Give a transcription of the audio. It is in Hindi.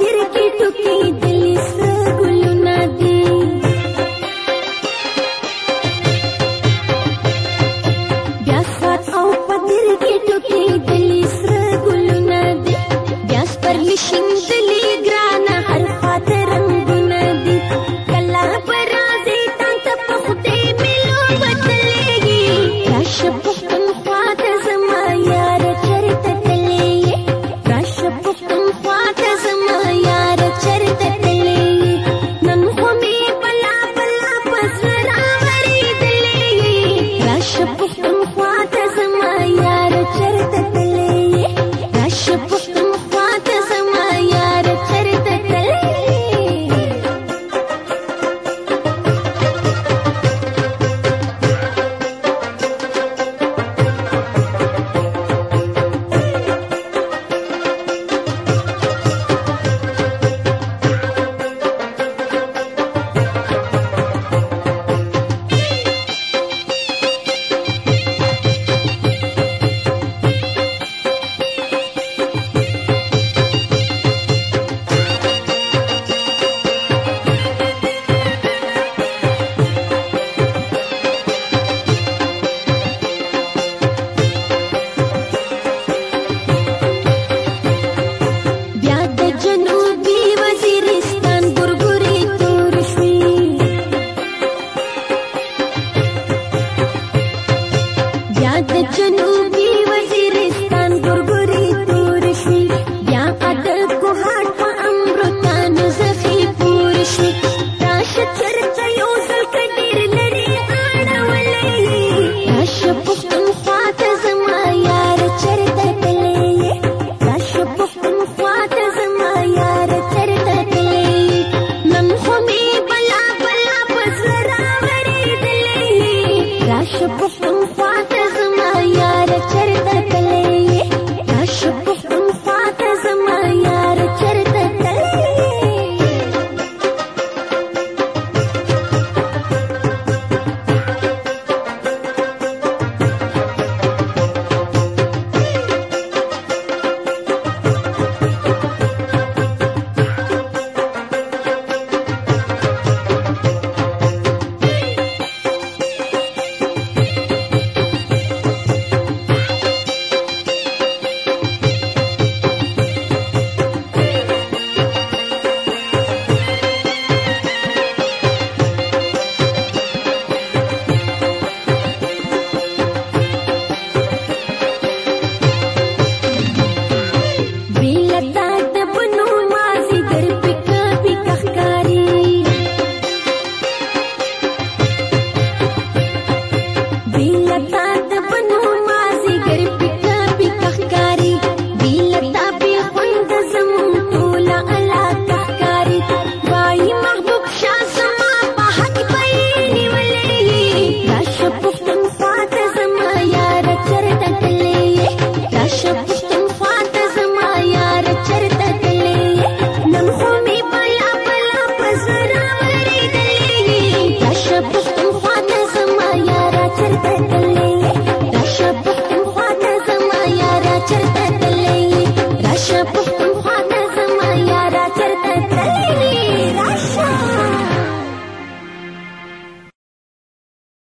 फिर की टुकी दिल से गुल